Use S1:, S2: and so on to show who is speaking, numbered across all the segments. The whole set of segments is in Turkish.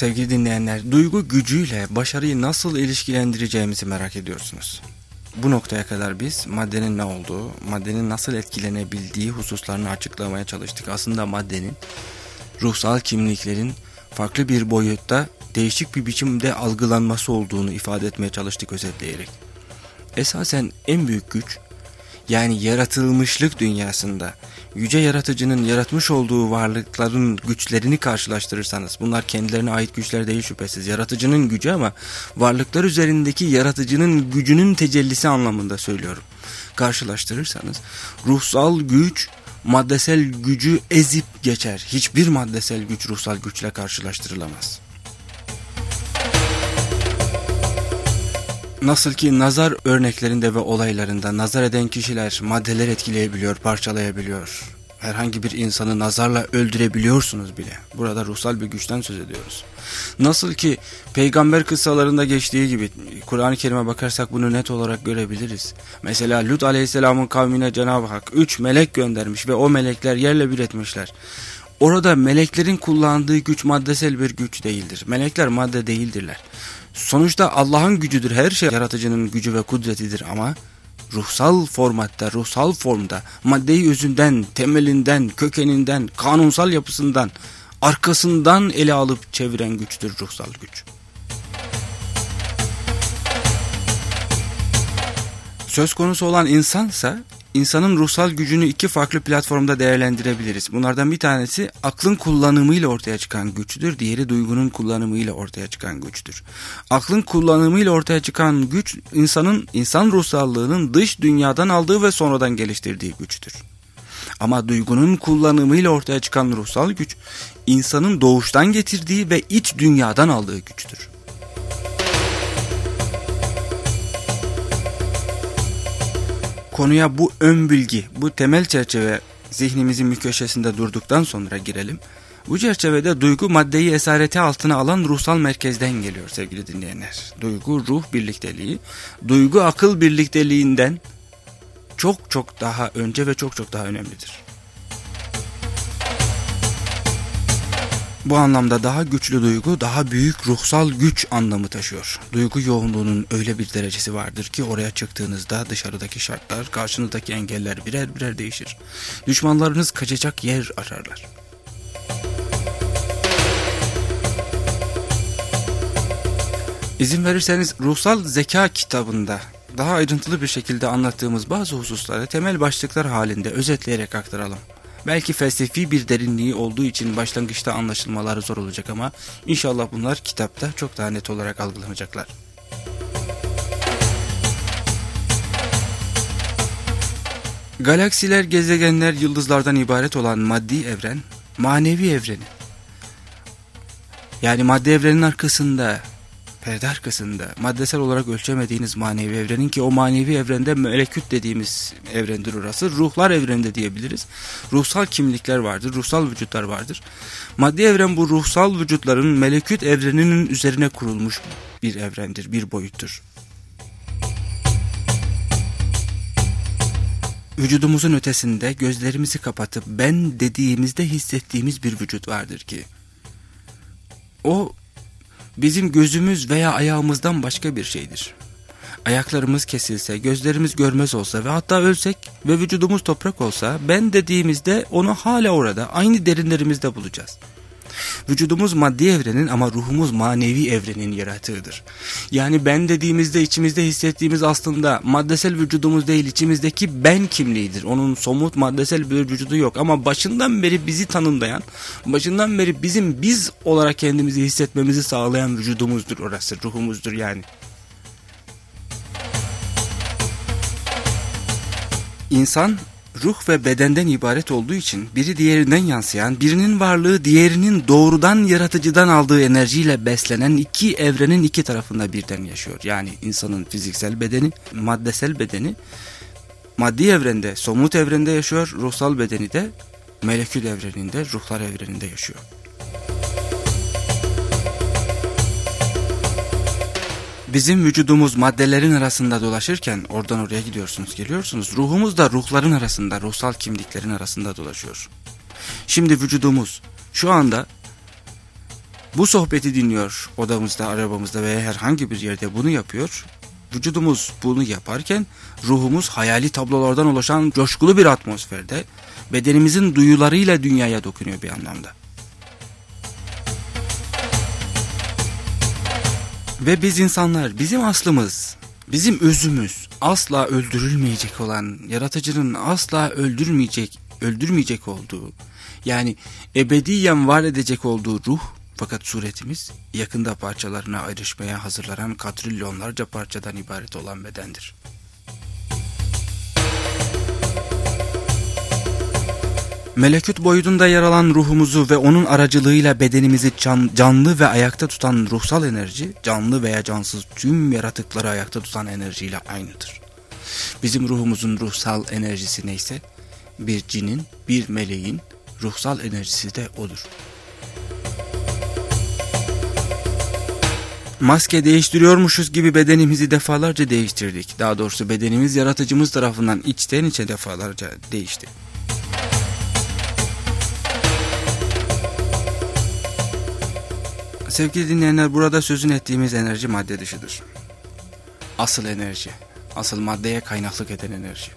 S1: Sevgili dinleyenler, duygu gücüyle başarıyı nasıl ilişkilendireceğimizi merak ediyorsunuz. Bu noktaya kadar biz maddenin ne olduğu, maddenin nasıl etkilenebildiği hususlarını açıklamaya çalıştık. Aslında maddenin ruhsal kimliklerin farklı bir boyutta değişik bir biçimde algılanması olduğunu ifade etmeye çalıştık özetleyerek. Esasen en büyük güç yani yaratılmışlık dünyasında yüce yaratıcının yaratmış olduğu varlıkların güçlerini karşılaştırırsanız bunlar kendilerine ait güçler değil şüphesiz yaratıcının gücü ama varlıklar üzerindeki yaratıcının gücünün tecellisi anlamında söylüyorum. Karşılaştırırsanız ruhsal güç maddesel gücü ezip geçer. Hiçbir maddesel güç ruhsal güçle karşılaştırılamaz. Nasıl ki nazar örneklerinde ve olaylarında nazar eden kişiler maddeler etkileyebiliyor, parçalayabiliyor. Herhangi bir insanı nazarla öldürebiliyorsunuz bile. Burada ruhsal bir güçten söz ediyoruz. Nasıl ki peygamber kıssalarında geçtiği gibi Kur'an-ı Kerim'e bakarsak bunu net olarak görebiliriz. Mesela Lut aleyhisselamın kavmine Cenab-ı Hak üç melek göndermiş ve o melekler yerle bir etmişler. Orada meleklerin kullandığı güç maddesel bir güç değildir. Melekler madde değildirler. Sonuçta Allah'ın gücüdür. Her şey yaratıcının gücü ve kudretidir ama ruhsal formatta, ruhsal formda maddeyi özünden, temelinden, kökeninden, kanunsal yapısından, arkasından ele alıp çeviren güçtür ruhsal güç. Söz konusu olan insansa insanın ruhsal gücünü iki farklı platformda değerlendirebiliriz. Bunlardan bir tanesi aklın kullanımıyla ortaya çıkan güçtür, diğeri duygunun kullanımıyla ortaya çıkan güçtür. Aklın kullanımıyla ortaya çıkan güç insanın insan ruhsallığının dış dünyadan aldığı ve sonradan geliştirdiği güçtür. Ama duygunun kullanımıyla ortaya çıkan ruhsal güç insanın doğuştan getirdiği ve iç dünyadan aldığı güçtür. Konuya bu ön bilgi, bu temel çerçeve zihnimizin bir köşesinde durduktan sonra girelim. Bu çerçevede duygu maddeyi esareti altına alan ruhsal merkezden geliyor sevgili dinleyenler. Duygu ruh birlikteliği, duygu akıl birlikteliğinden çok çok daha önce ve çok çok daha önemlidir. Bu anlamda daha güçlü duygu daha büyük ruhsal güç anlamı taşıyor. Duygu yoğunluğunun öyle bir derecesi vardır ki oraya çıktığınızda dışarıdaki şartlar, karşınızdaki engeller birer birer değişir. Düşmanlarınız kaçacak yer ararlar. İzin verirseniz ruhsal zeka kitabında daha ayrıntılı bir şekilde anlattığımız bazı hususları temel başlıklar halinde özetleyerek aktaralım. Belki felsefi bir derinliği olduğu için başlangıçta anlaşılmaları zor olacak ama inşallah bunlar kitapta çok daha net olarak algılanacaklar. Galaksiler, gezegenler, yıldızlardan ibaret olan maddi evren, manevi evreni. Yani maddi evrenin arkasında perde arkasında maddesel olarak ölçemediğiniz manevi evrenin ki o manevi evrende meleküt dediğimiz evrendir orası. Ruhlar evrende diyebiliriz. Ruhsal kimlikler vardır, ruhsal vücutlar vardır. Maddi evren bu ruhsal vücutların meleküt evreninin üzerine kurulmuş bir evrendir, bir boyuttur. Vücudumuzun ötesinde gözlerimizi kapatıp ben dediğimizde hissettiğimiz bir vücut vardır ki o bizim gözümüz veya ayağımızdan başka bir şeydir. Ayaklarımız kesilse, gözlerimiz görmez olsa ve hatta ölsek ve vücudumuz toprak olsa ben dediğimizde onu hala orada aynı derinlerimizde bulacağız. Vücudumuz maddi evrenin ama ruhumuz manevi evrenin yaratığıdır. Yani ben dediğimizde içimizde hissettiğimiz aslında maddesel vücudumuz değil içimizdeki ben kimliğidir. Onun somut maddesel bir vücudu yok ama başından beri bizi tanımlayan, başından beri bizim biz olarak kendimizi hissetmemizi sağlayan vücudumuzdur orası, ruhumuzdur yani. İnsan ruh ve bedenden ibaret olduğu için biri diğerinden yansıyan, birinin varlığı diğerinin doğrudan yaratıcıdan aldığı enerjiyle beslenen iki evrenin iki tarafında birden yaşıyor. Yani insanın fiziksel bedeni, maddesel bedeni maddi evrende, somut evrende yaşıyor, ruhsal bedeni de melekül evreninde, ruhlar evreninde yaşıyor. Bizim vücudumuz maddelerin arasında dolaşırken oradan oraya gidiyorsunuz geliyorsunuz. Ruhumuz da ruhların arasında ruhsal kimliklerin arasında dolaşıyor. Şimdi vücudumuz şu anda bu sohbeti dinliyor odamızda, arabamızda veya herhangi bir yerde bunu yapıyor. Vücudumuz bunu yaparken ruhumuz hayali tablolardan oluşan coşkulu bir atmosferde bedenimizin duyularıyla dünyaya dokunuyor bir anlamda. Ve biz insanlar, bizim aslımız, bizim özümüz asla öldürülmeyecek olan, yaratıcının asla öldürmeyecek, öldürmeyecek olduğu, yani ebediyen var edecek olduğu ruh fakat suretimiz yakında parçalarına ayrışmaya hazırlanan katrilyonlarca parçadan ibaret olan bedendir. Melekut boyutunda yer alan ruhumuzu ve onun aracılığıyla bedenimizi can, canlı ve ayakta tutan ruhsal enerji, canlı veya cansız tüm yaratıkları ayakta tutan enerjiyle aynıdır. Bizim ruhumuzun ruhsal enerjisi neyse, bir cinin, bir meleğin ruhsal enerjisi de odur. Maske değiştiriyormuşuz gibi bedenimizi defalarca değiştirdik. Daha doğrusu bedenimiz yaratıcımız tarafından içten içe defalarca değişti. Sevgili dinleyenler burada sözün ettiğimiz enerji madde dışıdır. Asıl enerji, asıl maddeye kaynaklık eden enerji.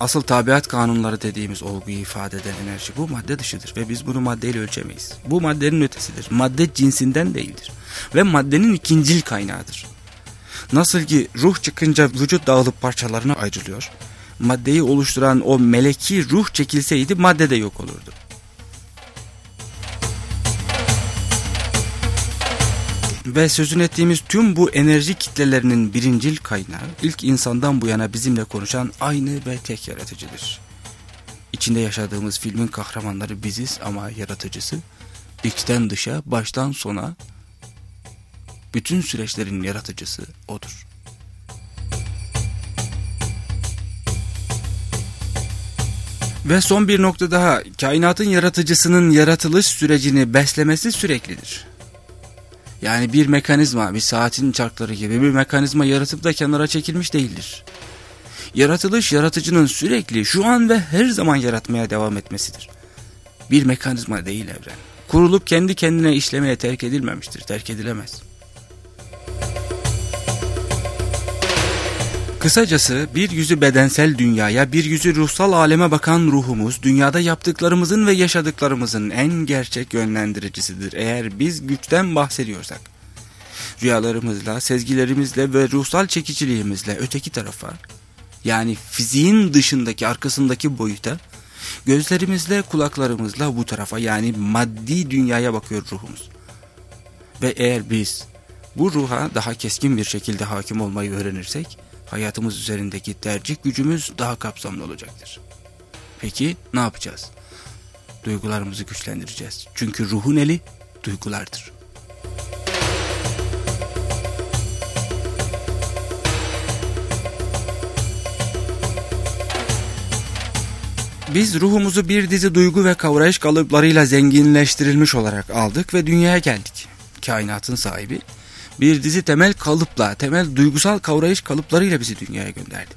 S1: Asıl tabiat kanunları dediğimiz olguyu ifade eden enerji bu madde dışıdır ve biz bunu maddeyle ölçemeyiz. Bu maddenin ötesidir. Madde cinsinden değildir ve maddenin ikincil kaynağıdır. Nasıl ki ruh çıkınca vücut dağılıp parçalarına ayrılıyor, maddeyi oluşturan o meleki ruh çekilseydi madde de yok olurdu. Ve sözün ettiğimiz tüm bu enerji kitlelerinin birincil kaynağı ilk insandan bu yana bizimle konuşan aynı ve tek yaratıcıdır. İçinde yaşadığımız filmin kahramanları biziz ama yaratıcısı içten dışa baştan sona bütün süreçlerin yaratıcısı odur. Ve son bir nokta daha kainatın yaratıcısının yaratılış sürecini beslemesi süreklidir. Yani bir mekanizma, bir saatin çarkları gibi bir mekanizma yaratıp da kenara çekilmiş değildir. Yaratılış yaratıcının sürekli şu an ve her zaman yaratmaya devam etmesidir. Bir mekanizma değil evren. Kurulup kendi kendine işlemeye terk edilmemiştir, terk edilemez. Kısacası bir yüzü bedensel dünyaya, bir yüzü ruhsal aleme bakan ruhumuz, dünyada yaptıklarımızın ve yaşadıklarımızın en gerçek yönlendiricisidir. Eğer biz güçten bahsediyorsak, rüyalarımızla, sezgilerimizle ve ruhsal çekiciliğimizle öteki tarafa, yani fiziğin dışındaki, arkasındaki boyuta, gözlerimizle, kulaklarımızla bu tarafa, yani maddi dünyaya bakıyor ruhumuz. Ve eğer biz bu ruha daha keskin bir şekilde hakim olmayı öğrenirsek, hayatımız üzerindeki tercih gücümüz daha kapsamlı olacaktır. Peki ne yapacağız? Duygularımızı güçlendireceğiz. Çünkü ruhun eli duygulardır. Biz ruhumuzu bir dizi duygu ve kavrayış kalıplarıyla zenginleştirilmiş olarak aldık ve dünyaya geldik. Kainatın sahibi bir dizi temel kalıpla, temel duygusal kavrayış kalıplarıyla bizi dünyaya gönderdi.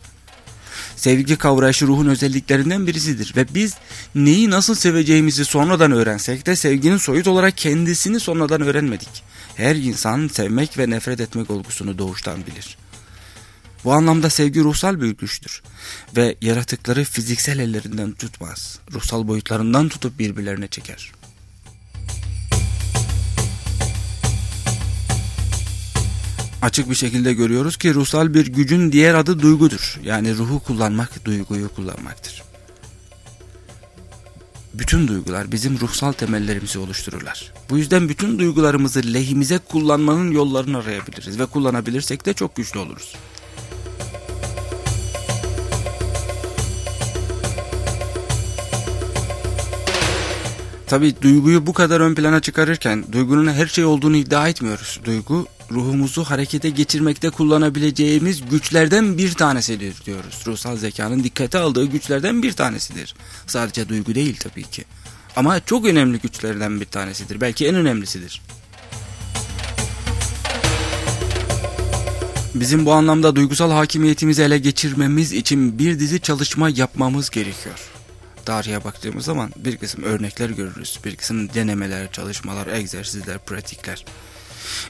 S1: Sevgi kavrayışı ruhun özelliklerinden birisidir ve biz neyi nasıl seveceğimizi sonradan öğrensek de sevginin soyut olarak kendisini sonradan öğrenmedik. Her insan sevmek ve nefret etmek olgusunu doğuştan bilir. Bu anlamda sevgi ruhsal bir güçtür ve yaratıkları fiziksel ellerinden tutmaz, ruhsal boyutlarından tutup birbirlerine çeker. Açık bir şekilde görüyoruz ki ruhsal bir gücün diğer adı duygudur. Yani ruhu kullanmak, duyguyu kullanmaktır. Bütün duygular bizim ruhsal temellerimizi oluştururlar. Bu yüzden bütün duygularımızı lehimize kullanmanın yollarını arayabiliriz ve kullanabilirsek de çok güçlü oluruz. Tabi duyguyu bu kadar ön plana çıkarırken duygunun her şey olduğunu iddia etmiyoruz. Duygu ruhumuzu harekete geçirmekte kullanabileceğimiz güçlerden bir tanesidir diyoruz. Ruhsal zekanın dikkate aldığı güçlerden bir tanesidir. Sadece duygu değil tabii ki. Ama çok önemli güçlerden bir tanesidir. Belki en önemlisidir. Bizim bu anlamda duygusal hakimiyetimizi ele geçirmemiz için bir dizi çalışma yapmamız gerekiyor. Tarihe baktığımız zaman bir kısım örnekler görürüz. Bir kısım denemeler, çalışmalar, egzersizler, pratikler.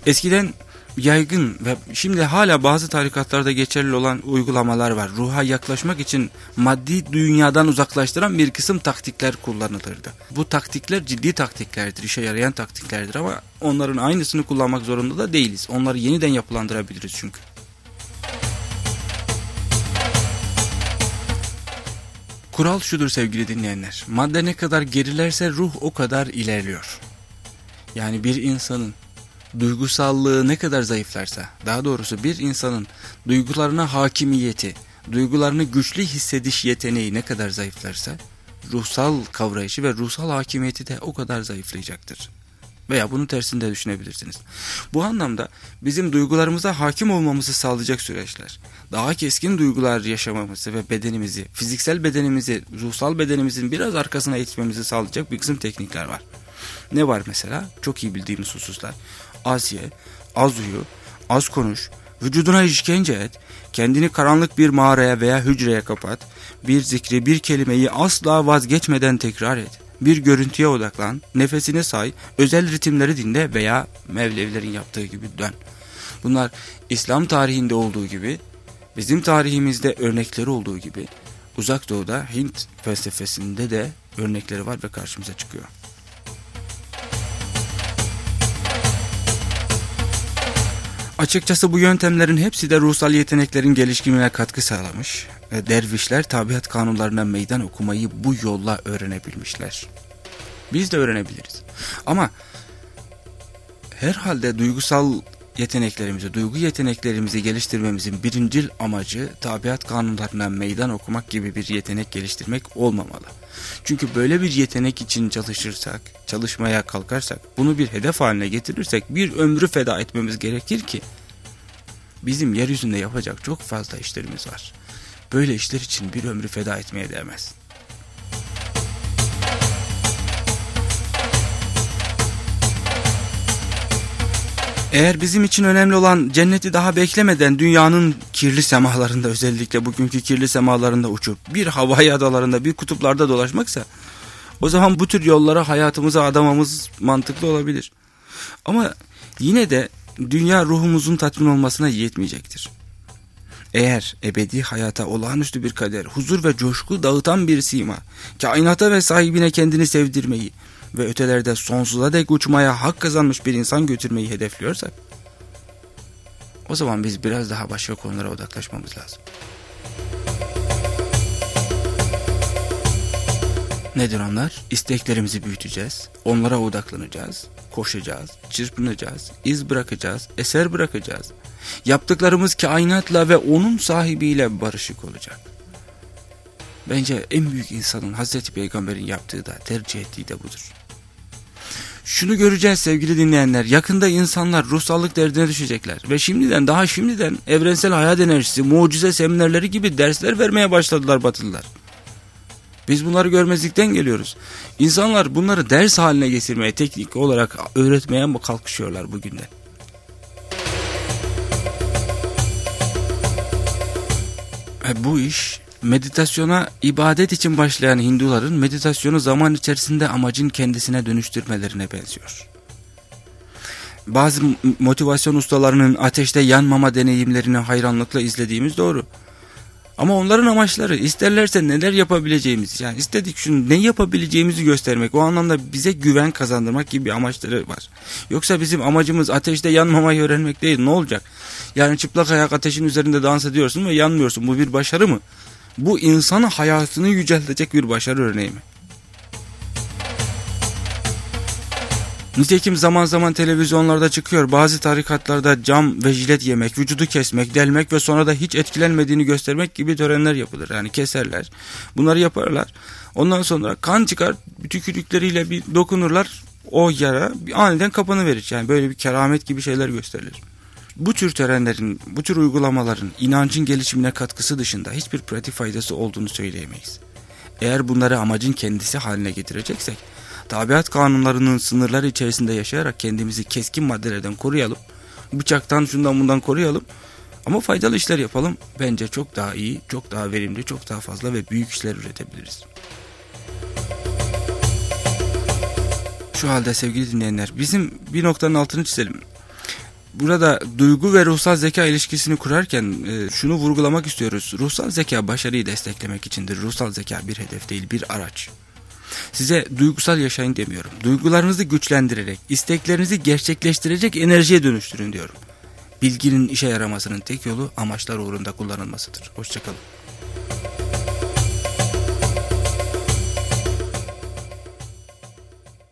S1: Eskiden yaygın ve şimdi hala bazı tarikatlarda geçerli olan uygulamalar var. Ruha yaklaşmak için maddi dünyadan uzaklaştıran bir kısım taktikler kullanılırdı. Bu taktikler ciddi taktiklerdir, işe yarayan taktiklerdir ama onların aynısını kullanmak zorunda da değiliz. Onları yeniden yapılandırabiliriz çünkü. Kural şudur sevgili dinleyenler. Madde ne kadar gerilerse ruh o kadar ilerliyor. Yani bir insanın duygusallığı ne kadar zayıflarsa, daha doğrusu bir insanın duygularına hakimiyeti, duygularını güçlü hissediş yeteneği ne kadar zayıflarsa, ruhsal kavrayışı ve ruhsal hakimiyeti de o kadar zayıflayacaktır. Veya bunun tersinde düşünebilirsiniz. Bu anlamda bizim duygularımıza hakim olmamızı sağlayacak süreçler, daha keskin duygular yaşamamızı ve bedenimizi, fiziksel bedenimizi, ruhsal bedenimizin biraz arkasına itmemizi sağlayacak bir kısım teknikler var. Ne var mesela? Çok iyi bildiğimiz hususlar. Az ye, az uyu, az konuş, vücuduna işkence et, kendini karanlık bir mağaraya veya hücreye kapat, bir zikri, bir kelimeyi asla vazgeçmeden tekrar et. Bir görüntüye odaklan, nefesini say, özel ritimleri dinle veya Mevlevilerin yaptığı gibi dön. Bunlar İslam tarihinde olduğu gibi, bizim tarihimizde örnekleri olduğu gibi, Uzak Doğu'da Hint felsefesinde de örnekleri var ve karşımıza çıkıyor. Açıkçası bu yöntemlerin hepsi de ruhsal yeteneklerin gelişimine katkı sağlamış. Dervişler tabiat kanunlarına meydan okumayı bu yolla öğrenebilmişler. Biz de öğrenebiliriz. Ama herhalde duygusal yeteneklerimizi, duygu yeteneklerimizi geliştirmemizin birincil amacı tabiat kanunlarına meydan okumak gibi bir yetenek geliştirmek olmamalı. Çünkü böyle bir yetenek için çalışırsak, çalışmaya kalkarsak, bunu bir hedef haline getirirsek bir ömrü feda etmemiz gerekir ki bizim yeryüzünde yapacak çok fazla işlerimiz var. Böyle işler için bir ömrü feda etmeye değmez. Eğer bizim için önemli olan cenneti daha beklemeden dünyanın kirli semalarında özellikle bugünkü kirli semalarında uçup bir havai adalarında bir kutuplarda dolaşmaksa o zaman bu tür yollara hayatımızı adamamız mantıklı olabilir. Ama yine de dünya ruhumuzun tatmin olmasına yetmeyecektir. Eğer ebedi hayata olağanüstü bir kader, huzur ve coşku dağıtan bir sima, kainata ve sahibine kendini sevdirmeyi, ve ötelerde sonsuza dek uçmaya hak kazanmış bir insan götürmeyi hedefliyorsak o zaman biz biraz daha başka konulara odaklaşmamız lazım. Nedir onlar? İsteklerimizi büyüteceğiz, onlara odaklanacağız, koşacağız, çırpınacağız, iz bırakacağız, eser bırakacağız. Yaptıklarımız kainatla ve onun sahibiyle barışık olacak. Bence en büyük insanın Hazreti Peygamber'in yaptığı da tercih ettiği de budur. Şunu göreceğiz sevgili dinleyenler. Yakında insanlar ruhsallık derdine düşecekler. Ve şimdiden daha şimdiden evrensel hayat enerjisi, mucize seminerleri gibi dersler vermeye başladılar batılılar. Biz bunları görmezlikten geliyoruz. İnsanlar bunları ders haline getirmeye, teknik olarak öğretmeye mi kalkışıyorlar bugün de? E, bu iş meditasyona ibadet için başlayan Hinduların meditasyonu zaman içerisinde amacın kendisine dönüştürmelerine benziyor. Bazı motivasyon ustalarının ateşte yanmama deneyimlerini hayranlıkla izlediğimiz doğru. Ama onların amaçları isterlerse neler yapabileceğimiz yani istedik şunu ne yapabileceğimizi göstermek o anlamda bize güven kazandırmak gibi amaçları var. Yoksa bizim amacımız ateşte yanmamayı öğrenmek değil ne olacak? Yani çıplak ayak ateşin üzerinde dans ediyorsun ve yanmıyorsun bu bir başarı mı? Bu insanın hayatını yüceltecek bir başarı örneği mi? Nitekim zaman zaman televizyonlarda çıkıyor bazı tarikatlarda cam ve jilet yemek, vücudu kesmek, delmek ve sonra da hiç etkilenmediğini göstermek gibi törenler yapılır. Yani keserler. Bunları yaparlar. Ondan sonra kan çıkar tükürükleriyle bir dokunurlar o yara aniden kapanıverir. Yani böyle bir keramet gibi şeyler gösterilir. Bu tür törenlerin, bu tür uygulamaların inancın gelişimine katkısı dışında hiçbir pratik faydası olduğunu söyleyemeyiz. Eğer bunları amacın kendisi haline getireceksek, tabiat kanunlarının sınırları içerisinde yaşayarak kendimizi keskin maddelerden koruyalım, bıçaktan şundan bundan koruyalım ama faydalı işler yapalım. Bence çok daha iyi, çok daha verimli, çok daha fazla ve büyük işler üretebiliriz. Şu halde sevgili dinleyenler bizim bir noktanın altını çizelim. Burada duygu ve ruhsal zeka ilişkisini kurarken e, şunu vurgulamak istiyoruz. Ruhsal zeka başarıyı desteklemek içindir. Ruhsal zeka bir hedef değil bir araç. Size duygusal yaşayın demiyorum. Duygularınızı güçlendirerek, isteklerinizi gerçekleştirecek enerjiye dönüştürün diyorum. Bilginin işe yaramasının tek yolu amaçlar uğrunda kullanılmasıdır. Hoşçakalın.